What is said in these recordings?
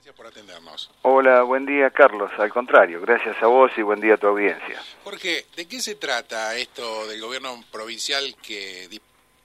Gracias por atendernos. Hola, buen día Carlos. Al contrario, gracias a vos y buen día a tu audiencia. Jorge, ¿de qué se trata esto del gobierno provincial que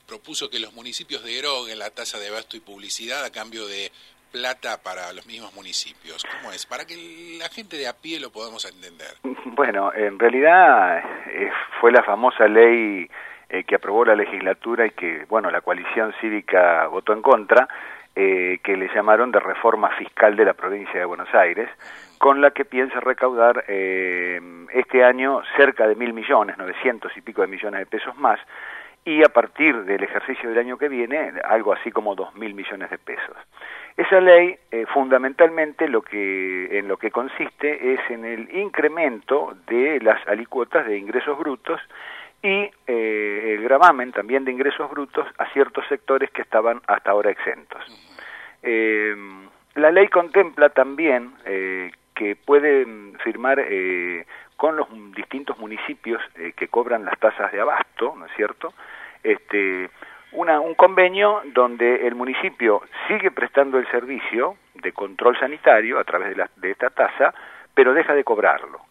propuso que los municipios deroguen la tasa de abasto y publicidad a cambio de plata para los mismos municipios? ¿Cómo es? Para que la gente de a pie lo podamos entender. Bueno, en realidad eh, fue la famosa ley eh, que aprobó la legislatura y que, bueno, la coalición cívica votó en contra, eh, que le llamaron de reforma fiscal de la provincia de Buenos Aires, con la que piensa recaudar este año cerca de mil millones, novecientos y pico de millones de pesos más, y a partir del ejercicio del año que viene, algo así como dos mil millones de pesos. Esa ley, eh, fundamentalmente, lo que, en lo que consiste es en el incremento de las alicuotas de ingresos brutos y eh, el gravamen también de ingresos brutos a ciertos sectores que estaban hasta ahora exentos. Eh, la ley contempla también que pueden firmar con los distintos municipios que cobran las tasas de abasto, ¿no es cierto?, este, una, un convenio donde el municipio sigue prestando el servicio de control sanitario a través de, la, de esta tasa, pero deja de cobrarlo.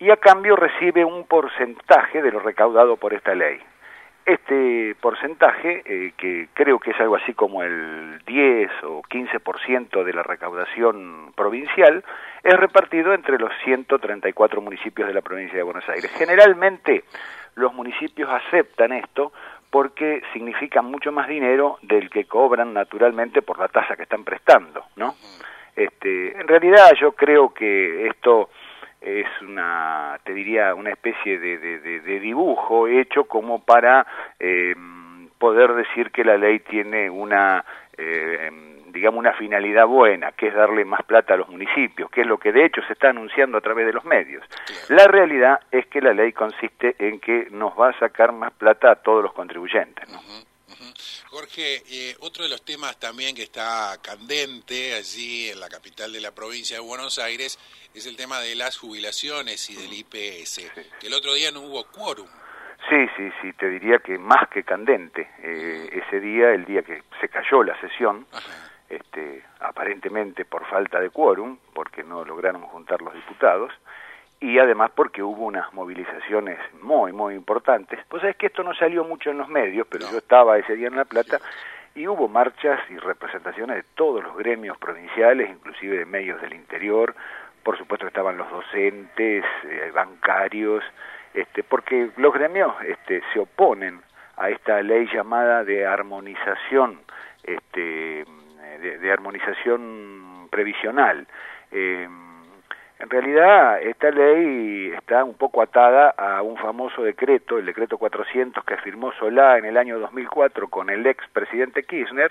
Y a cambio recibe un porcentaje de lo recaudado por esta ley. Este porcentaje, eh, que creo que es algo así como el 10 o 15% de la recaudación provincial, es repartido entre los 134 municipios de la provincia de Buenos Aires. Generalmente los municipios aceptan esto porque significa mucho más dinero del que cobran naturalmente por la tasa que están prestando, ¿no? Este, en realidad yo creo que esto es una, te diría, una especie de, de, dibujo hecho como para eh, poder decir que la ley tiene una eh, digamos, una finalidad buena, que es darle más plata a los municipios, que es lo que de hecho se está anunciando a través de los medios. La realidad es que la ley consiste en que nos va a sacar más plata a todos los contribuyentes. Jorge, eh, otro de los temas también que está candente allí en la capital de la provincia de Buenos Aires es el tema de las jubilaciones y del IPS, que el otro día no hubo quórum. Sí, sí, sí, te diría que más que candente. Eh, ese día, el día que se cayó la sesión, este, aparentemente por falta de quórum, porque no lograron juntar los diputados, y además porque hubo unas movilizaciones muy, muy importantes. Pues es que esto no salió mucho en los medios, pero yo estaba ese día en La Plata, y hubo marchas y representaciones de todos los gremios provinciales, inclusive de medios del interior, por supuesto estaban los docentes, eh, bancarios, este, porque los gremios este, se oponen a esta ley llamada de armonización este, de, armonización previsional. Eh, en realidad, esta ley está un poco atada a un famoso decreto, el decreto 400 que firmó Solá en el año 2004 con el ex presidente Kirchner,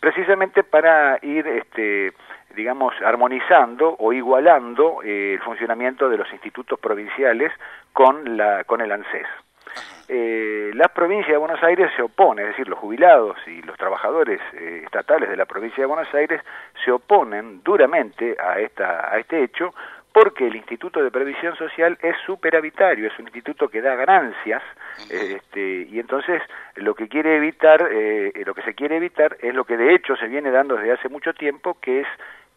precisamente para ir, este, digamos, armonizando o igualando eh, el funcionamiento de los institutos provinciales con, la, con el ANSES. Eh, la provincia de Buenos Aires se opone, es decir, los jubilados y los trabajadores eh, estatales de la provincia de Buenos Aires se oponen duramente a, esta, a este hecho porque el Instituto de Previsión Social es superavitario, es un instituto que da ganancias, este, y entonces lo que quiere evitar, eh, lo que se quiere evitar es lo que de hecho se viene dando desde hace mucho tiempo, que es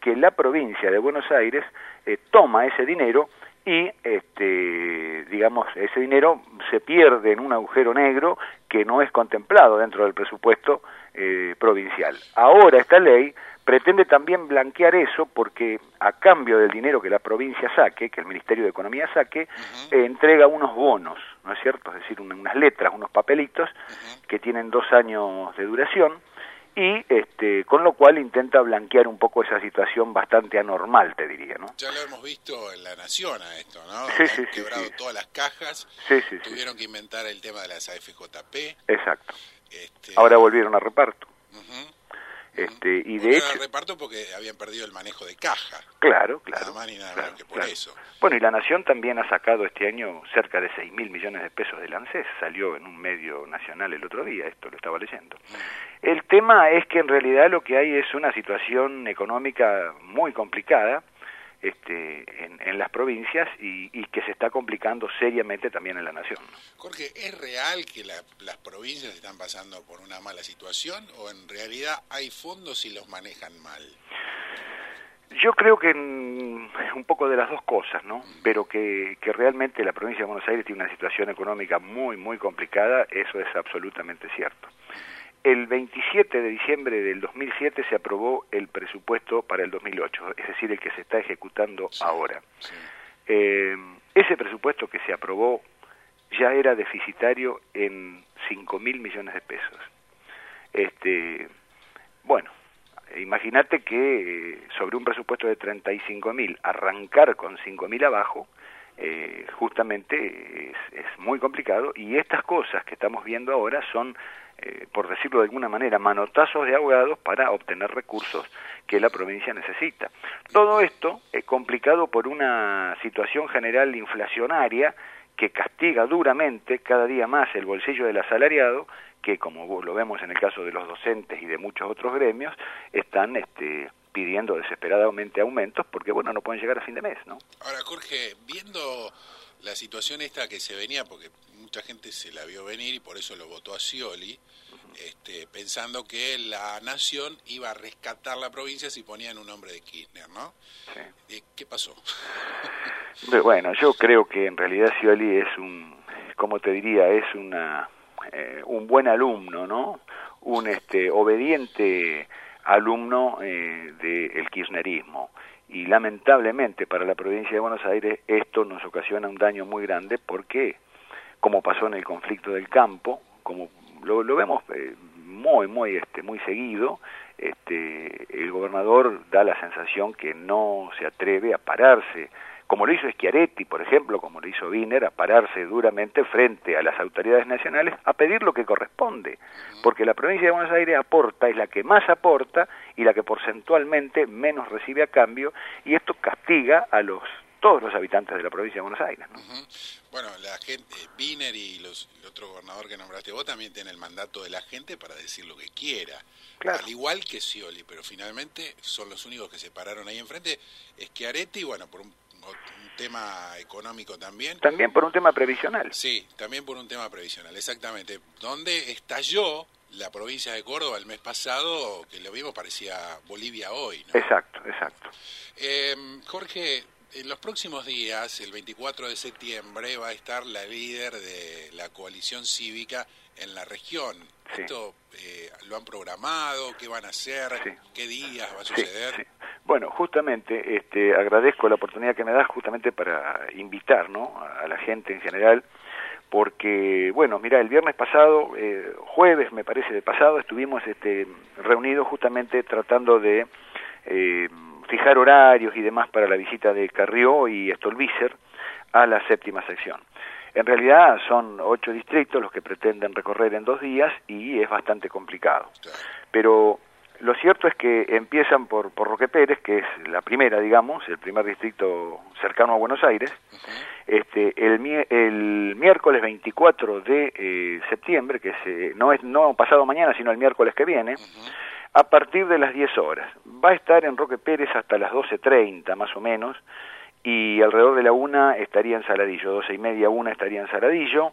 que la provincia de Buenos Aires eh, toma ese dinero y este digamos ese dinero se pierde en un agujero negro que no es contemplado dentro del presupuesto eh, provincial. Ahora esta ley pretende también blanquear eso porque a cambio del dinero que la provincia saque, que el Ministerio de Economía saque, eh, entrega unos bonos, ¿no es cierto? Es decir, unas letras, unos papelitos que tienen dos años de duración y este, con lo cual intenta blanquear un poco esa situación bastante anormal, te diría, ¿no? Ya lo hemos visto en La Nación a esto, ¿no? Sí, sí, quebrado todas las cajas, tuvieron que inventar el tema de las AFJP. Exacto. Este... Ahora volvieron a reparto. Este, y de hecho, reparto porque habían perdido el manejo de caja. Claro, claro. Nada que por eso. Bueno, y la Nación también ha sacado este año cerca de 6 mil millones de pesos del ANSES. Salió en un medio nacional el otro día, esto lo estaba leyendo. Mm. El tema es que en realidad lo que hay es una situación económica muy complicada este, en, las provincias y, que se está complicando seriamente también en la nación. Jorge, ¿es real que las provincias están pasando por una mala situación o en realidad hay fondos y los manejan mal? Yo creo que un poco de las dos cosas, ¿no? Pero que, que realmente la provincia de Buenos Aires tiene una situación económica muy, muy complicada, eso es absolutamente cierto. El 27 de diciembre del 2007 se aprobó el presupuesto para el 2008, es decir, el que se está ejecutando ahora. Eh, ese presupuesto que se aprobó ya era deficitario en 5 mil millones de pesos. Este, bueno, imagínate que eh, sobre un presupuesto de 35 mil, arrancar con 5 mil abajo, eh, justamente es, es, muy complicado y estas cosas que estamos viendo ahora son, eh, por decirlo de alguna manera, manotazos de abogados para obtener recursos que la provincia necesita. Todo esto es complicado por una situación general inflacionaria que castiga duramente cada día más el bolsillo del asalariado, que como lo vemos en el caso de los docentes y de muchos otros gremios, están este, pidiendo desesperadamente aumentos porque, bueno, no pueden llegar a fin de mes, ¿no? Ahora, Jorge, viendo la situación esta que se venía, porque mucha gente se la vio venir y por eso lo votó a Scioli, este, pensando que la nación iba a rescatar la provincia si ponían un nombre de Kirchner, ¿no? Sí. ¿Qué pasó? bueno, yo creo que en realidad Scioli es un, como te diría, es una eh, un buen alumno, ¿no? Un este obediente alumno eh, del kirchnerismo. Y lamentablemente para la provincia de Buenos Aires esto nos ocasiona un daño muy grande porque, como pasó en el conflicto del campo, como lo, lo vemos eh, muy, muy, este, muy seguido, este, el gobernador da la sensación que no se atreve a pararse como lo hizo Schiaretti, por ejemplo, como lo hizo Wiener, a pararse duramente frente a las autoridades nacionales a pedir lo que corresponde, porque la provincia de Buenos Aires aporta, es la que más aporta y la que porcentualmente menos recibe a cambio, y esto castiga a los todos los habitantes de la provincia de Buenos Aires. Bueno, la gente, Wiener y los, el otro gobernador que nombraste vos también tienen el mandato de la gente para decir lo que quiera. Al igual que Scioli, pero finalmente son los únicos que se pararon ahí enfrente. Schiaretti, bueno, por un un tema económico también. También por un tema previsional. Sí, también por un tema previsional, exactamente. Donde estalló la provincia de Córdoba el mes pasado, que lo vimos parecía Bolivia hoy. ¿no? Exacto, exacto. Eh, Jorge, en los próximos días, el 24 de septiembre, va a estar la líder de la coalición cívica en la región. ¿Esto eh, lo han programado? ¿Qué van a hacer? ¿Qué días va a suceder? Bueno, justamente este, agradezco la oportunidad que me das justamente para invitar ¿no? a la gente en general, porque, bueno, mira, el viernes pasado, eh, jueves me parece de pasado, estuvimos este, reunidos justamente tratando de eh, fijar horarios y demás para la visita de Carrió y Stolbizer a la séptima sección. En realidad son ocho distritos los que pretenden recorrer en dos días y es bastante complicado. Pero lo cierto es que empiezan por, por Roque Pérez, que es la primera, digamos, el primer distrito cercano a Buenos Aires. este, el, el miércoles 24 de eh, septiembre, que eh, no es no pasado mañana, sino el miércoles que viene, a partir de las 10 horas. Va a estar en Roque Pérez hasta las 12.30 más o menos, y alrededor de la una estaría en Saladillo, 12 y media, una estaría en Saladillo,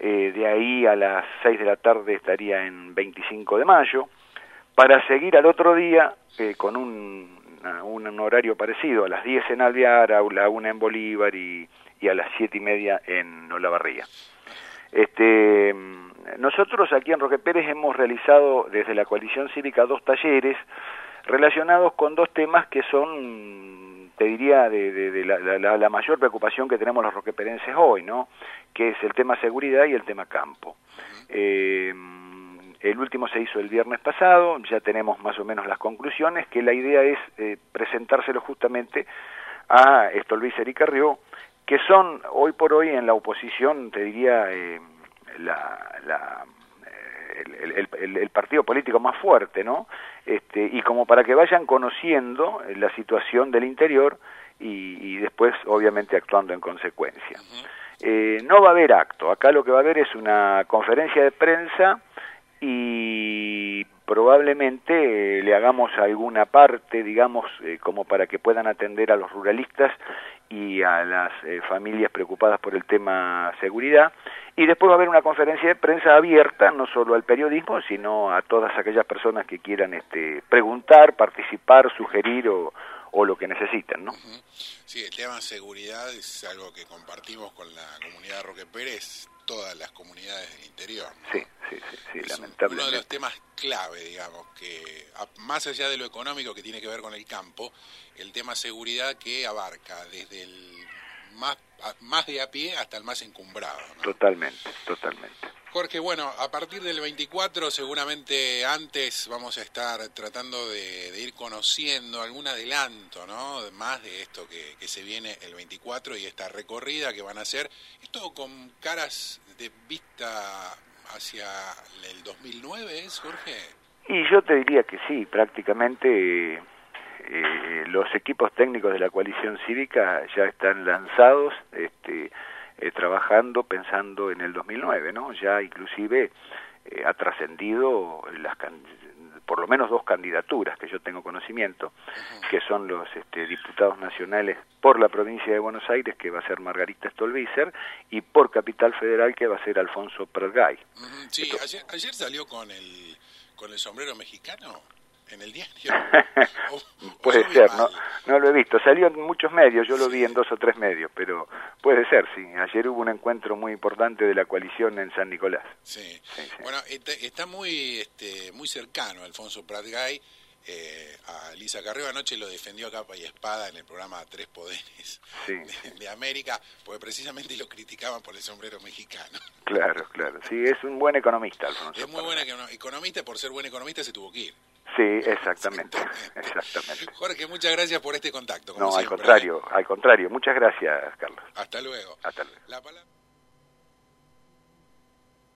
eh, de ahí a las 6 de la tarde estaría en 25 de mayo, para seguir al otro día eh, con un, un, horario parecido, a las 10 en Alvear, a la 1 en Bolívar y, y a las 7 y media en Olavarría. Este, nosotros aquí en Roque Pérez hemos realizado desde la coalición cívica dos talleres relacionados con dos temas que son, te diría, de, la, mayor preocupación que tenemos los roqueperenses hoy, ¿no? Que es el tema seguridad y el tema campo. Eh, el último se hizo el viernes pasado, ya tenemos más o menos las conclusiones, que la idea es eh, presentárselo justamente a Stolbizer y Carrió, que son hoy por hoy en la oposición, te diría, eh, la, la el, el, el, partido político más fuerte, ¿no? Este, y como para que vayan conociendo la situación del interior y, y después, obviamente, actuando en consecuencia. eh, no va a haber acto, acá lo que va a haber es una conferencia de prensa y probablemente eh, le hagamos alguna parte, digamos, eh, como para que puedan atender a los ruralistas y a las eh, familias preocupadas por el tema seguridad. Y después va a haber una conferencia de prensa abierta, no solo al periodismo, sino a todas aquellas personas que quieran este, preguntar, participar, sugerir o, o lo que necesiten, ¿no? Sí, el tema de seguridad es algo que compartimos con la comunidad de Roque Pérez, todas las comunidades del interior. Sí, sí, sí, sí lamentablemente. Uno de los temas clave, digamos, que más allá de lo económico que tiene que ver con el campo, el tema seguridad que abarca desde el más, más de a pie hasta el más encumbrado. Totalmente, totalmente. Jorge, bueno, a partir del 24, seguramente antes vamos a estar tratando de, ir conociendo algún adelanto, ¿no? Más de esto que, se viene el 24 y esta recorrida que van a hacer. Esto con caras de vista hacia el 2009, ¿es, Jorge? Y yo te diría que sí, prácticamente eh, los equipos técnicos de la coalición cívica ya están lanzados. Este, eh, trabajando pensando en el 2009, ¿no? Ya inclusive eh, ha trascendido las por lo menos dos candidaturas que yo tengo conocimiento, que son los este, diputados nacionales por la provincia de Buenos Aires, que va a ser Margarita Stolbizer, y por Capital Federal, que va a ser Alfonso Pratgay. Sí, ayer, ayer, salió con el, con el sombrero mexicano en el diario. puede ser, no, no lo he visto. Salió en muchos medios, yo lo vi en dos o tres medios, pero puede ser, sí. Ayer hubo un encuentro muy importante de la coalición en San Nicolás. Sí. Bueno, está, muy, este, muy cercano Alfonso Pratgay. Eh, a Lisa Carreo anoche lo defendió a capa y espada en el programa Tres Poderes de, América, porque precisamente lo criticaban por el sombrero mexicano. Claro, claro. Sí, es un buen economista, Alfonso. Es muy buen economista, por ser buen economista se tuvo que ir. Sí, exactamente, exactamente. Jorge, muchas gracias por este contacto. no, al contrario, al contrario. Muchas gracias, Carlos. Hasta luego. Hasta luego.